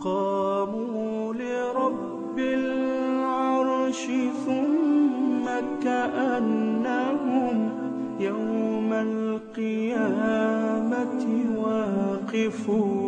قاموا لرب العرش ثم كأنهم يوم القيامة واقفون.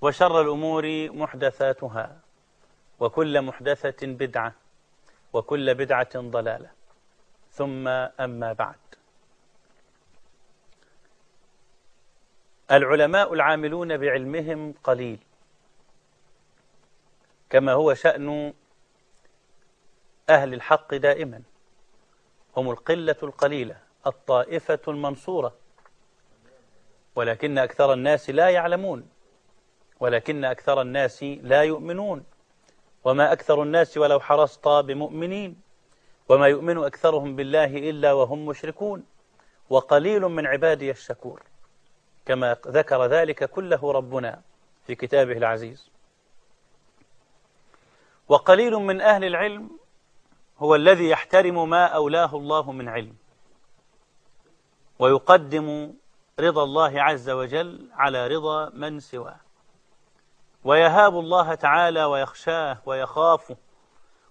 وشر الأمور محدثاتها وكل محدثة بدعة وكل بدعة ضلالة. ثم أما بعد. العلماء العاملون بعلمهم قليل كما هو شأن أهل الحق دائما. هم القلة القليلة الطائفة المنصورة. ولكن أكثر الناس لا يعلمون. ولكن أكثر الناس لا يؤمنون. وما أكثر الناس ولو حرصت بمؤمنين. وما يؤمن أكثرهم بالله إلا وهم مشركون. وقليل من عبادي الشكور. كما ذكر ذلك كله ربنا في كتابه العزيز. وقليل من أهل العلم هو الذي يحترم ما أولاه الله من علم. ويقدم رضا الله عز وجل على رضا من سواه. ويهاب الله تعالى ويخشاه ويخافه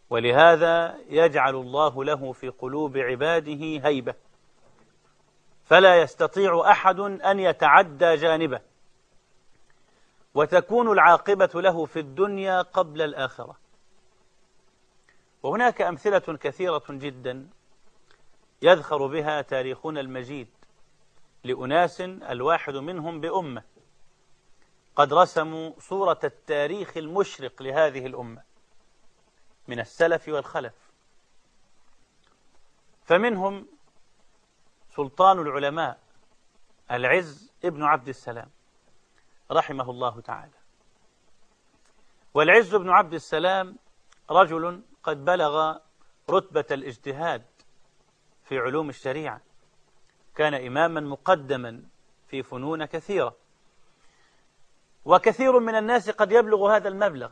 ولهذا يجعل الله له في قلوب عباده هيبة. فلا يستطيع أحد أن يتعدى جانبه وتكون العاقبة له في الدنيا قبل الآخرة. وهناك أمثلة كثيرة جدا يذخر بها تاريخنا المجيد لأناس الواحد منهم بأمة. قد رسموا صورة التاريخ المشرق لهذه الأمة من السلف والخلف. فمنهم سلطان العلماء العز ابن عبد السلام رحمه الله تعالى. والعز بن عبد السلام رجل قد بلغ رتبة الاجتهاد في علوم الشريعة. كان إماما مقدما في فنون كثيرة. وكثير من الناس قد يبلغ هذا المبلغ.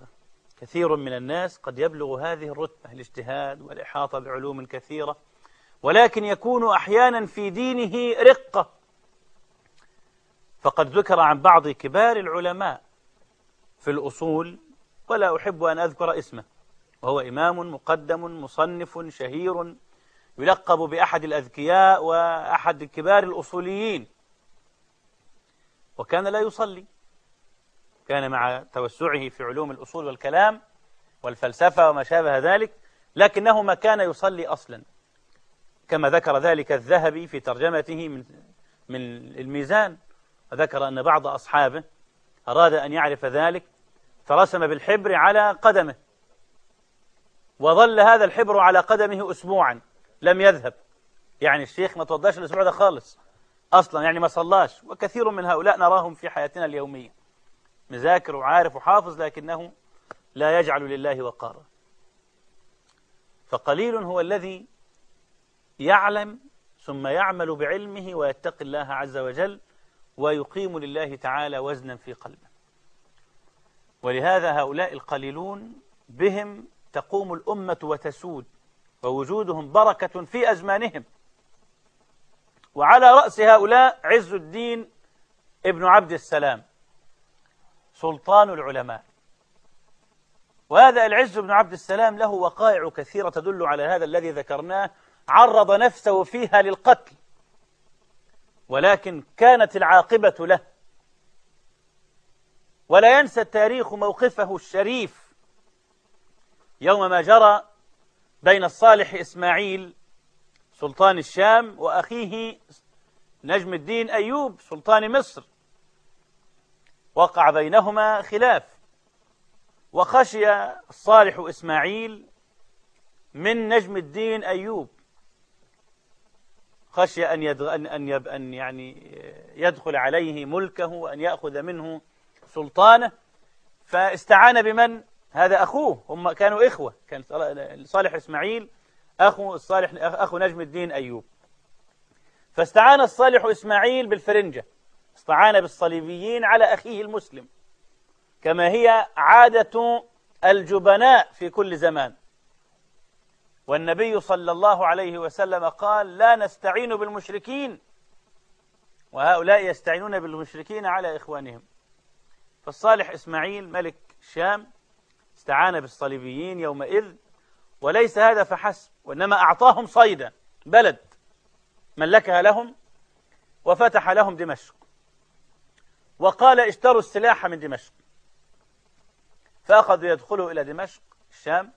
كثير من الناس قد يبلغ هذه الرتبة الاجتهاد والإحاطة بعلوم كثيرة. ولكن يكون أحيانا في دينه رقة. فقد ذكر عن بعض كبار العلماء في الأصول ولا أحب أن أذكر اسمه. وهو إمام مقدم مصنف شهير يلقب بأحد الأذكياء وأحد كبار الأصوليين. وكان لا يصلي. كان مع توسعه في علوم الأصول والكلام والفلسفة وما شابه ذلك لكنه ما كان يصلي أصلا. كما ذكر ذلك الذهبي في ترجمته من من الميزان. وذكر أن بعض أصحابه أراد أن يعرف ذلك فرسم بالحبر على قدمه. وظل هذا الحبر على قدمه أسبوعا لم يذهب. يعني الشيخ ما توضاش الأسبوع ده خالص. أصلا يعني ما صلاش. وكثير من هؤلاء نراهم في حياتنا اليومية. مذاكر وعارف وحافظ لكنه لا يجعل لله وقارا. فقليل هو الذي يعلم ثم يعمل بعلمه ويتقي الله عز وجل ويقيم لله تعالى وزنا في قلبه. ولهذا هؤلاء القليلون بهم تقوم الأمة وتسود ووجودهم بركة في أزمانهم. وعلى رأس هؤلاء عز الدين ابن عبد السلام. سلطان العلماء. وهذا العز بن عبد السلام له وقائع كثيرة تدل على هذا الذي ذكرناه. عرض نفسه فيها للقتل. ولكن كانت العاقبة له. ولا ينسى التاريخ موقفه الشريف. يوم ما جرى بين الصالح إسماعيل سلطان الشام وأخيه نجم الدين أيوب سلطان مصر. وقع بينهما خلاف. وخشي الصالح إسماعيل من نجم الدين أيوب. خشي أن أن أن, يعني يدخل عليه ملكه وأن يأخذ منه سلطانه. فاستعان بمن؟ هذا أخوه. هم كانوا إخوة. كان صالح إسماعيل أخو الصالح أخو نجم الدين أيوب. فاستعان الصالح إسماعيل بالفرنجة. استعان بالصليبيين على أخيه المسلم كما هي عادة الجبناء في كل زمان. والنبي صلى الله عليه وسلم قال لا نستعين بالمشركين. وهؤلاء يستعينون بالمشركين على إخوانهم. فالصالح إسماعيل ملك الشام استعان بالصليبيين يومئذ وليس هذا فحسب وإنما أعطاهم صيدا بلد ملكها لهم وفتح لهم دمشق. وقال اشتروا السلاح من دمشق. فأخذوا يدخلوا إلى دمشق الشام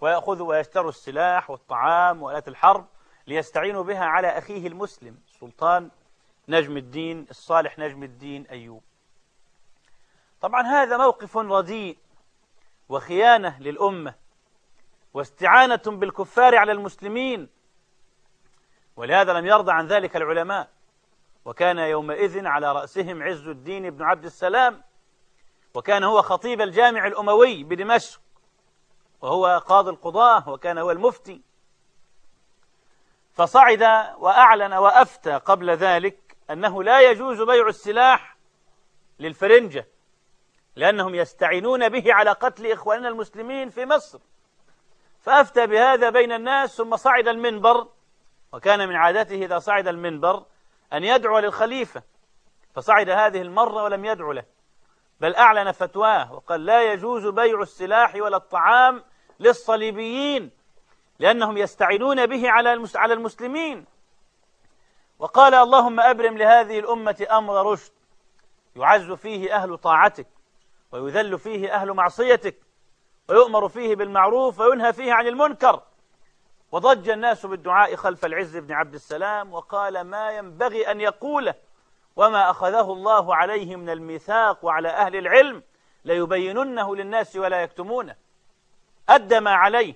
ويأخذوا ويشتروا السلاح والطعام وآلات الحرب ليستعينوا بها على أخيه المسلم سلطان نجم الدين الصالح نجم الدين أيوب. طبعا هذا موقف رديء وخيانة للأمة واستعانة بالكفار على المسلمين ولهذا لم يرضى عن ذلك العلماء. وكان يومئذ على رأسهم عز الدين بن عبد السلام وكان هو خطيب الجامع الأموي بدمشق وهو قاضي القضاة وكان هو المفتي. فصعد وأعلن وأفتى قبل ذلك أنه لا يجوز بيع السلاح للفرنجة لأنهم يستعينون به على قتل إخواننا المسلمين في مصر. فأفتى بهذا بين الناس ثم صعد المنبر وكان من عادته إذا صعد المنبر أن يدعو للخليفة. فصعد هذه المرة ولم يدعو له. بل أعلن فتواه وقال لا يجوز بيع السلاح ولا الطعام للصليبيين لأنهم يستعينون به على على المسلمين. وقال اللهم أبرم لهذه الأمة أمر رشد. يعز فيه أهل طاعتك ويذل فيه أهل معصيتك ويؤمر فيه بالمعروف وينهى فيه عن المنكر. وضج الناس بالدعاء خلف العز بن عبد السلام وقال ما ينبغي أن يقوله وما أخذه الله عليه من الميثاق وعلى أهل العلم ليبيننه للناس ولا يكتمونه. أدى ما عليه.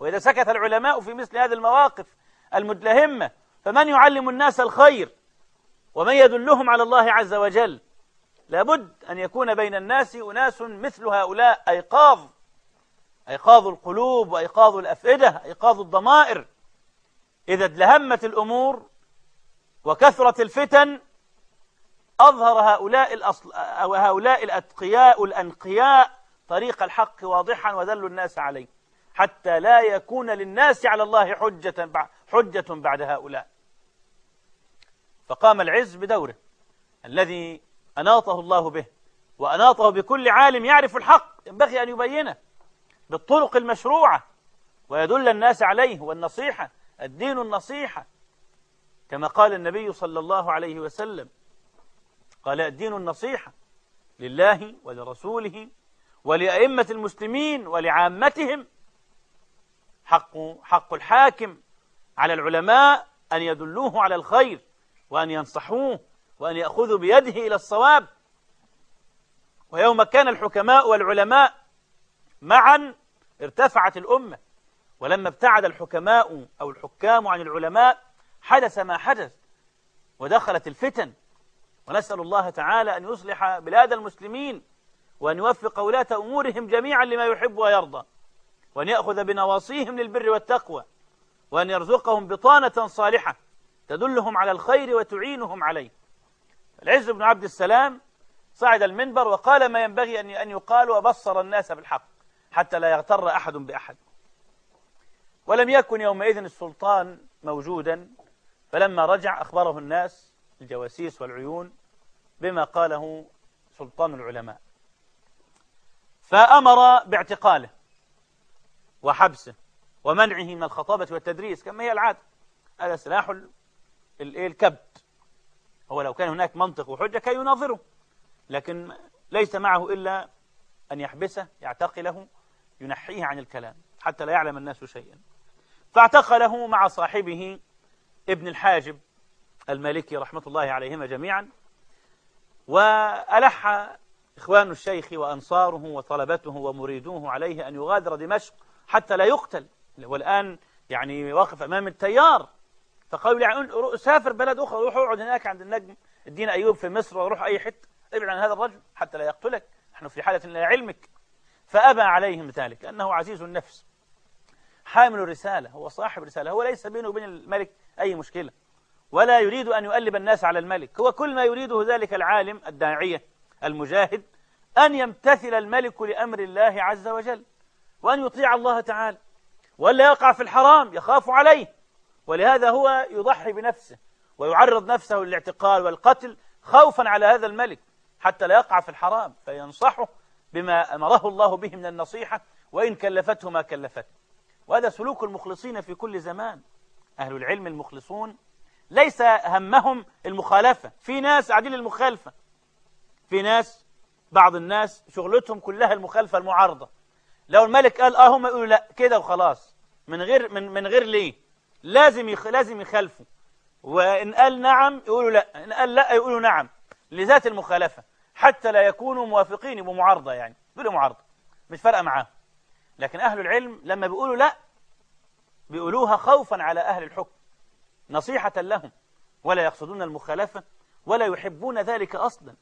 وإذا سكت العلماء في مثل هذه المواقف المدلهمة فمن يعلم الناس الخير؟ ومن يدلهم على الله عز وجل؟ لابد أن يكون بين الناس أناس مثل هؤلاء أيقاظ أيقاظ القلوب وأيقاظ الأفئدة أيقاظ الضمائر. إذا ادلهمت الأمور وكثرت الفتن أظهر هؤلاء الأصل أو هؤلاء الأتقياء الأنقياء طريق الحق واضحا ودلوا الناس عليه حتى لا يكون للناس على الله حجة حجة بعد هؤلاء. فقام العز بدوره الذي أناطه الله به وأناطه بكل عالم يعرف الحق ينبغي أن يبينه. بالطرق المشروعة ويدل الناس عليه والنصيحة الدين النصيحة. كما قال النبي صلى الله عليه وسلم قال الدين النصيحة لله ولرسوله ولأئمة المسلمين ولعامتهم. حق حق الحاكم على العلماء أن يدلوه على الخير وأن ينصحوه وأن يأخذوا بيده إلى الصواب. ويوم كان الحكماء والعلماء معا ارتفعت الأمة ولما ابتعد الحكماء أو الحكام عن العلماء حدث ما حدث ودخلت الفتن. ونسأل الله تعالى أن يصلح بلاد المسلمين وأن يوفق ولاة أمورهم جميعا لما يحب ويرضى وأن يأخذ بنواصيهم للبر والتقوى وأن يرزقهم بطانة صالحة تدلهم على الخير وتعينهم عليه. العز بن عبد السلام صعد المنبر وقال ما ينبغي أن يقال وبصر الناس بالحق. حتى لا يغتر أحد بأحد. ولم يكن يومئذ السلطان موجودا فلما رجع أخبره الناس الجواسيس والعيون بما قاله سلطان العلماء. فأمر باعتقاله وحبسه ومنعه من الخطابة والتدريس كما هي العادة. هذا سلاح الكبت هو لو كان هناك منطق وحجة كي يناظره لكن ليس معه إلا أن يحبسه يعتقله ينحيه عن الكلام حتى لا يعلم الناس شيئا. فاعتقله مع صاحبه ابن الحاجب المالكي رحمة الله عليهما جميعا وألح إخوان الشيخ وأنصاره وطلبته ومريدوه عليه أن يغادر دمشق حتى لا يقتل. والآن يعني واقف أمام التيار فقالوا يعني سافر بلد أخرى روح اقعد هناك عند النجم الدين أيوب في مصر وروح أي حتة ابعد عن هذا الرجل حتى لا يقتلك. نحن في حالة لا علمك. فأبى عليهم ذلك أنه عزيز النفس. حامل رسالة هو صاحب رسالة هو ليس بينه وبين الملك أي مشكلة. ولا يريد أن يؤلب الناس على الملك. هو كل ما يريده ذلك العالم الداعية المجاهد أن يمتثل الملك لأمر الله عز وجل وأن يطيع الله تعالى. ولا يقع في الحرام يخاف عليه. ولهذا هو يضحي بنفسه ويعرض نفسه للاعتقال والقتل خوفا على هذا الملك حتى لا يقع في الحرام فينصحه بما أمره الله به من النصيحة وإن كلفته ما كلفته. وهذا سلوك المخلصين في كل زمان. أهل العلم المخلصون ليس همهم المخالفة. في ناس قاعدين للمخالفة. في ناس بعض الناس شغلتهم كلها المخالفة المعارضة. لو الملك قال آه هم يقولوا لا كده وخلاص. من غير من, من غير ليه؟ لازم يخ لازم يخالفوا. وإن قال نعم يقولوا لا. إن قال لا يقولوا نعم. لذات المخالفة. حتى لا يكونوا موافقين يبقوا معارضة يعني. يقولوا معارضة. مش فارقة معاهم. لكن أهل العلم لما بيقولوا لا بيقولوها خوفا على أهل الحكم. نصيحة لهم. ولا يقصدون المخالفة ولا يحبون ذلك أصلا.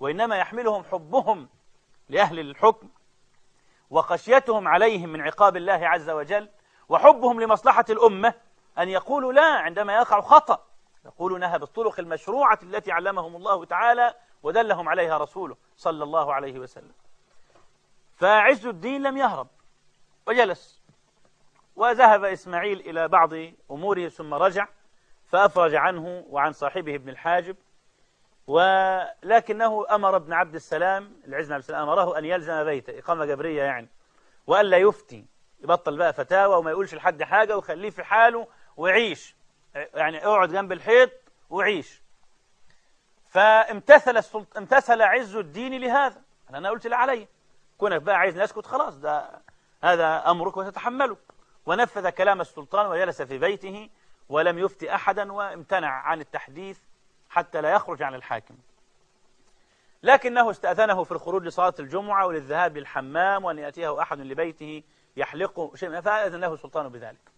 وإنما يحملهم حبهم لأهل الحكم. وخشيتهم عليهم من عقاب الله عز وجل. وحبهم لمصلحة الأمة. أن يقولوا لا عندما يقع خطأ. يقولونها بالطرق المشروعة التي علمهم الله تعالى. ودلهم عليها رسوله صلى الله عليه وسلم. فعز الدين لم يهرب وجلس وذهب إسماعيل إلى بعض أموره ثم رجع فأفرج عنه وعن صاحبه ابن الحاجب ولكنه أمر ابن عبد السلام العز بن عبد السلام أمره أن يلزم بيته إقامة جبرية يعني وألا يفتي يبطل بقى فتاوى وما يقولش لحد حاجة وخليه في حاله ويعيش يعني اقعد جنب الحيط وعيش. فامتثل السلط... امتثل عز الدين لهذا. أنا قلت لا علي. كونك بقى عايز نسكت خلاص ده هذا أمرك وتتحمله. ونفذ كلام السلطان وجلس في بيته ولم يفتي أحدا وامتنع عن التحديث حتى لا يخرج عن الحاكم. لكنه استأذنه في الخروج لصلاة الجمعة وللذهاب للحمام وأن يأتيه أحد لبيته يحلق شيء فأذن له السلطان بذلك.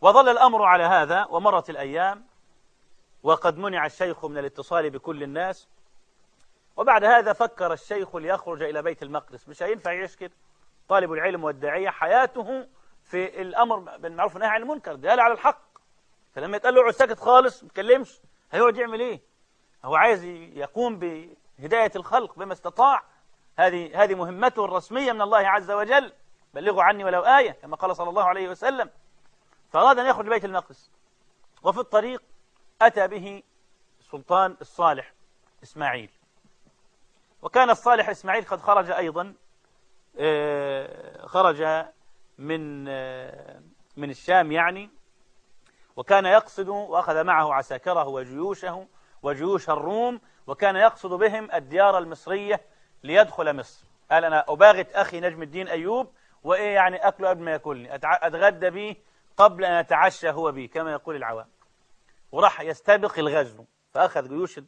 وظل الأمر على هذا ومرت الأيام وقد منع الشيخ من الاتصال بكل الناس. وبعد هذا فكر الشيخ ليخرج إلى بيت المقدس. مش هينفع يعيش كده طالب العلم والداعية حياته في الأمر بالمعروف والنهي عن المنكر. دلالة على الحق. فلما يتقال له اقعد ساكت خالص ما تكلمش. هيقعد يعمل إيه؟ هو عايز يقوم بهداية الخلق بما استطاع. هذه هذه مهمته الرسمية من الله عز وجل. بلغوا عني ولو آية كما قال صلى الله عليه وسلم. فأراد أن يخرج بيت المقدس. وفي الطريق أتى به سلطان الصالح إسماعيل. وكان الصالح إسماعيل قد خرج أيضا آه، خرج من آه، من الشام يعني وكان يقصد وأخذ معه عساكره وجيوشه وجيوش الروم وكان يقصد بهم الديار المصرية ليدخل مصر. قال أنا أباغت أخي نجم الدين أيوب وإيه يعني أكله قبل ما يأكلني أتغدى به قبل أن يتعشى هو به كما يقول العوام. وراح يستبق الغزو. فأخذ جيوش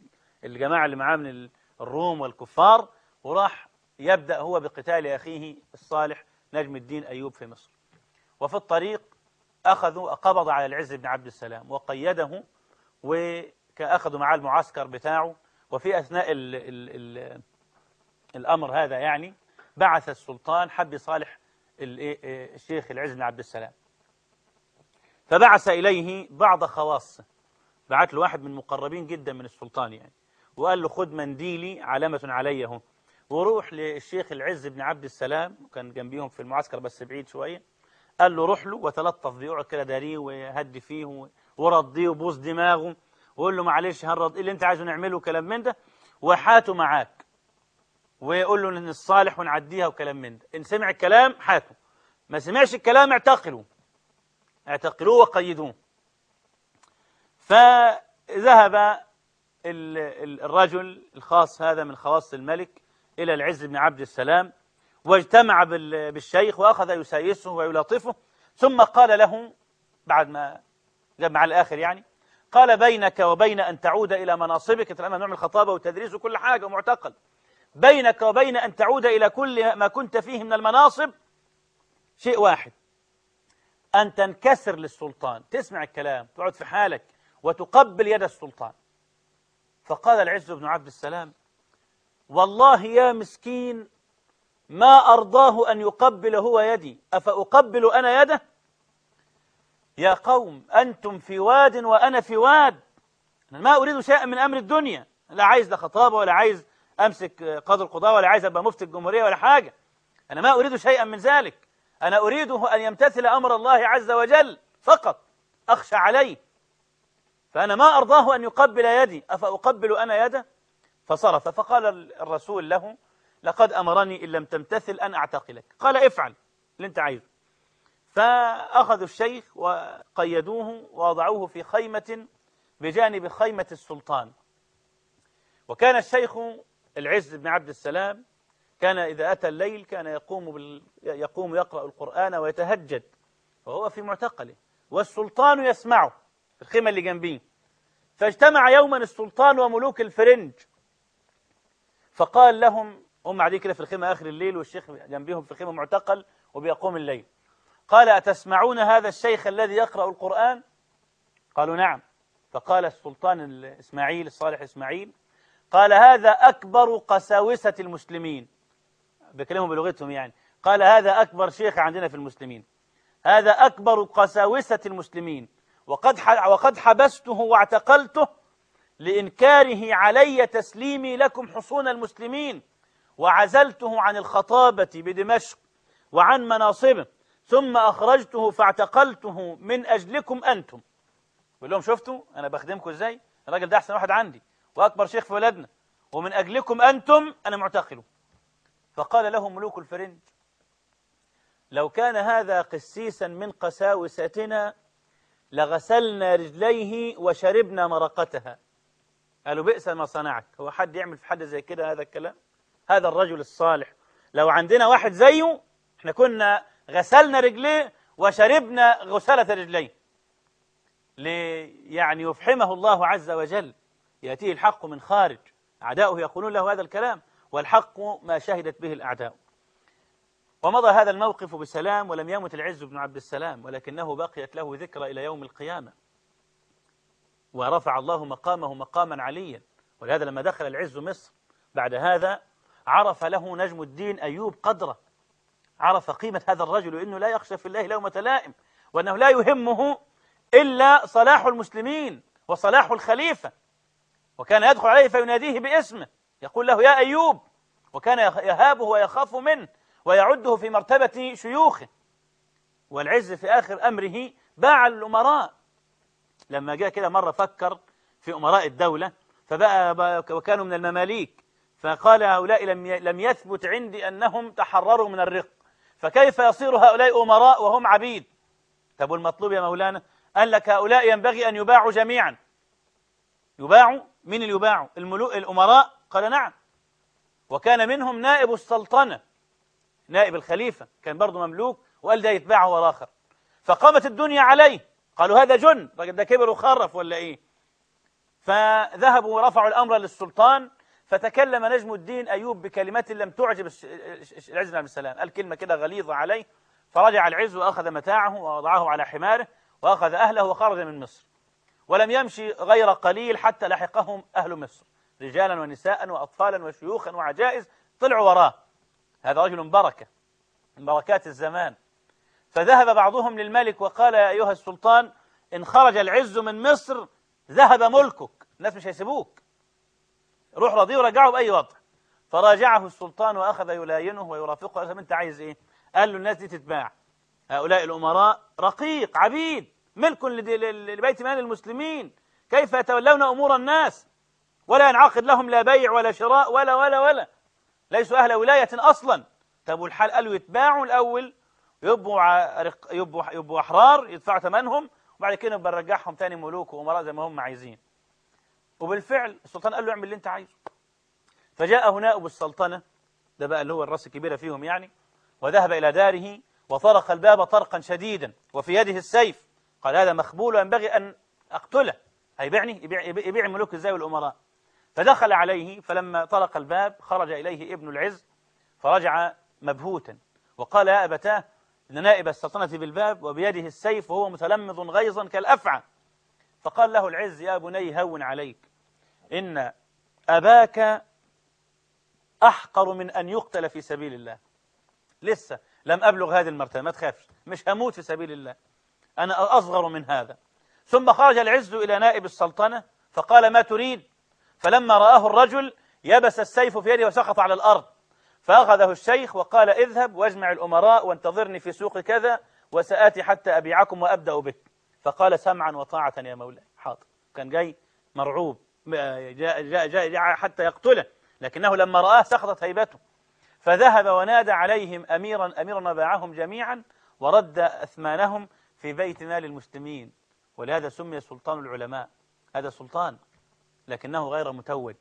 الجماعة اللي معاه من الروم والكفار وراح يبدأ هو بقتال أخيه الصالح نجم الدين أيوب في مصر. وفي الطريق أخذوا قبض على العز بن عبد السلام وقيده وأخذوا معاه المعسكر بتاعه. وفي أثناء ال ال ال الأمر هذا يعني بعث السلطان حب صالح الشيخ العز بن عبد السلام. فبعث إليه بعض خواصه. بعث له واحد من مقربين جدا من السلطان يعني. وقال له خذ منديلي علامة عليه وروح للشيخ العز بن عبد السلام وكان جنبيهم في المعسكر بس بعيد شوية. قال له روح له وتلطف بيه اقعد كده داريه وهدي فيه ورضيه وبوس دماغه. وقول له معلش هنرض اللي انت عايزه نعمله كلام من ده وحاته معاك. ويقول له إن الصالح ونعديها وكلام من ده. إن سمع الكلام حاته. ما سمعش الكلام اعتقلوا اعتقلوه وقيدوه. فذهب ال- ال- الرجل الخاص هذا من خواص الملك إلى العز بن عبد السلام واجتمع بال- بالشيخ وأخذ يسايسه ويلاطفه ثم قال له بعد ما جمع على الآخر يعني قال بينك وبين أن تعود إلى مناصبك ممنوع من الخطابة والتدريس وكل حاجة ومعتقل بينك وبين أن تعود إلى كل ما كنت فيه من المناصب شيء واحد أن تنكسر للسلطان. تسمع الكلام تقعد في حالك. وتقبل يد السلطان. فقال العز بن عبد السلام والله يا مسكين ما أرضاه أن يقبل هو يدي أفأقبل أنا يده؟ يا قوم أنتم في واد وأنا في واد. أنا ما أريد شيئا من أمر الدنيا. لا عايز لا خطابة ولا عايز أمسك قاضي القضاء ولا عايز أبقى مفتي الجمهورية ولا حاجة. أنا ما أريد شيئا من ذلك. أنا أريده أن يمتثل أمر الله عز وجل فقط. أخشى عليه. فأنا ما أرضاه أن يقبل يدي. أفأقبل أنا يده؟ فصرف. فقال الرسول له لقد أمرني إن لم تمتثل أن أعتقلك. قال افعل اللي أنت عايزه. فأخذوا الشيخ وقيدوه ووضعوه في خيمة بجانب خيمة السلطان. وكان الشيخ العز بن عبد السلام كان إذا أتى الليل كان يقوم, بال... يقوم يقرأ القرآن ويتهجد وهو في معتقله. والسلطان يسمعه. الخيمة اللي جنبيه فاجتمع يوما السلطان وملوك الفرنج. فقال لهم هم قاعدين كده في الخيمة آخر الليل والشيخ جنبيهم في الخيمة معتقل وبيقوم الليل. قال أتسمعون هذا الشيخ الذي يقرأ القرآن؟ قالوا نعم. فقال السلطان الإسماعيل الصالح إسماعيل قال هذا أكبر قساوسة المسلمين. بكلمهم بلغتهم يعني. قال هذا أكبر شيخ عندنا في المسلمين. هذا أكبر قساوسة المسلمين. وقد وقد حبسته واعتقلته لإنكاره علي تسليمي لكم حصون المسلمين وعزلته عن الخطابة بدمشق وعن مناصبه ثم أخرجته فاعتقلته من أجلكم أنتم. بقول لهم شفتوا؟ أنا بخدمكم إزاي؟ الراجل ده أحسن واحد عندي وأكبر شيخ في بلدنا ومن أجلكم أنتم أنا معتقله فقال له ملوك الفرنج لو كان هذا قسيسا من قساوستنا لغسلنا رجليه وشربنا مرقتها. قالوا بئس ما صنعت هو حد يعمل في حد زي كده هذا الكلام؟ هذا الرجل الصالح. لو عندنا واحد زيه إحنا كنا غسلنا رجليه وشربنا غسلة رجليه. لي يعني يفحمه الله عز وجل. يأتيه الحق من خارج. أعداؤه يقولون له هذا الكلام والحق ما شهدت به الأعداء. ومضى هذا الموقف بسلام ولم يمت العز بن عبد السلام ولكنه بقيت له ذكرى إلى يوم القيامة. ورفع الله مقامه مقاما عليا ولهذا لما دخل العز مصر بعد هذا عرف له نجم الدين أيوب قدرة. عرف قيمة هذا الرجل وأنه لا يخشى في الله لومة لائم وأنه لا يهمه إلا صلاح المسلمين وصلاح الخليفة. وكان يدخل عليه فيناديه باسمه يقول له يا أيوب وكان يهابه ويخاف منه. ويعده في مرتبة شيوخه. والعز في آخر أمره باع الأمراء. لما جاء كده مرة فكر في أمراء الدولة فبقى وكانوا من المماليك. فقال هؤلاء لم لم يثبت عندي أنهم تحرروا من الرق. فكيف يصير هؤلاء أمراء وهم عبيد؟ طب والمطلوب يا مولانا؟ قال لك هؤلاء ينبغي أن يباعوا جميعا. يباعوا؟ من اللي يباعوا؟ الملوك الأمراء؟ قال نعم. وكان منهم نائب السلطنة. نائب الخليفة كان برضه مملوك وقال ده يتباع هو الآخر فقامت الدنيا عليه. قالوا هذا جن الراجل ده كبر وخرف ولا إيه؟ فذهبوا ورفعوا الأمر للسلطان فتكلم نجم الدين أيوب بكلمات لم تعجب العز بن عبد السلام. قال كلمة كده غليظة عليه. فرجع العز وأخذ متاعه ووضعه على حماره وأخذ أهله وخرج من مصر. ولم يمشي غير قليل حتى لحقهم أهل مصر رجالا ونساء وأطفالا وشيوخا وعجائز طلعوا وراه. هذا رجل بركة من بركات الزمان. فذهب بعضهم للملك وقال يا أيها السلطان إن خرج العز من مصر ذهب ملكك. الناس مش هيسيبوك. روح رضيه ورجعه بأي وضع. فراجعه السلطان وأخذ يلاينه ويرافقه. قال أنت عايز إيه؟ قال له الناس دي تتباع. هؤلاء الأمراء رقيق عبيد ملك لبيت مال المسلمين. كيف يتولون أمور الناس؟ ولا ينعقد لهم لا بيع ولا شراء ولا ولا ولا. ليسوا أهل ولاية أصلا. طب والحال قالوا يتباعوا الأول يبقوا يبقوا يبقوا أحرار يدفعوا ثمنهم وبعد كده نبقى نرجعهم تاني ملوك وأمراء زي ما هم عايزين. وبالفعل السلطان قال له اعمل اللي أنت عايزه. فجاءه نائب السلطنة ده بقى اللي هو الرأس الكبيرة فيهم يعني وذهب إلى داره وطرق الباب طرقا شديدا وفي يده السيف. قال هذا مخبول وينبغي أن أقتله. هيبيعني؟ يبيع, يبيع الملوك إزاي والأمراء؟ فدخل عليه فلما طرق الباب خرج إليه ابن العز فرجع مبهوتا وقال يا أبتاه إن نائب السلطنة بالباب وبيده السيف وهو متلمض غيظا كالأفعى. فقال له العز يا بني هون عليك. إن أباك أحقر من أن يقتل في سبيل الله. لسه لم أبلغ هذه المرتبة ما تخافش مش هموت في سبيل الله. أنا أصغر من هذا. ثم خرج العز إلى نائب السلطنة فقال ما تريد؟ فلما رآه الرجل يبس السيف في يده وسقط على الأرض فأخذه الشيخ وقال اذهب واجمع الأمراء وانتظرني في سوق كذا وسآتي حتى أبيعكم وأبدأ بك فقال سمعا وطاعة يا مولاي. حاضر. كان جاي مرعوب. جاء, جاء, جاء, جاء حتى يقتله لكنه لما رآه سقطت هيبته. فذهب ونادى عليهم أميرا أميرا وباعهم جميعا ورد أثمانهم في بيت مال المسلمين ولهذا سمي سلطان العلماء. هذا سلطان. لكنه غير متوج.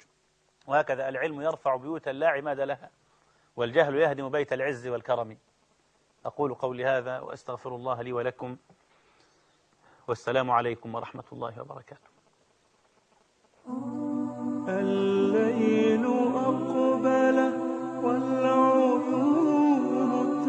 وهكذا العلم يرفع بيوتا لا عماد لها والجهل يهدم بيت العز والكرم. أقول قولي هذا وأستغفر الله لي ولكم. والسلام عليكم ورحمة الله وبركاته.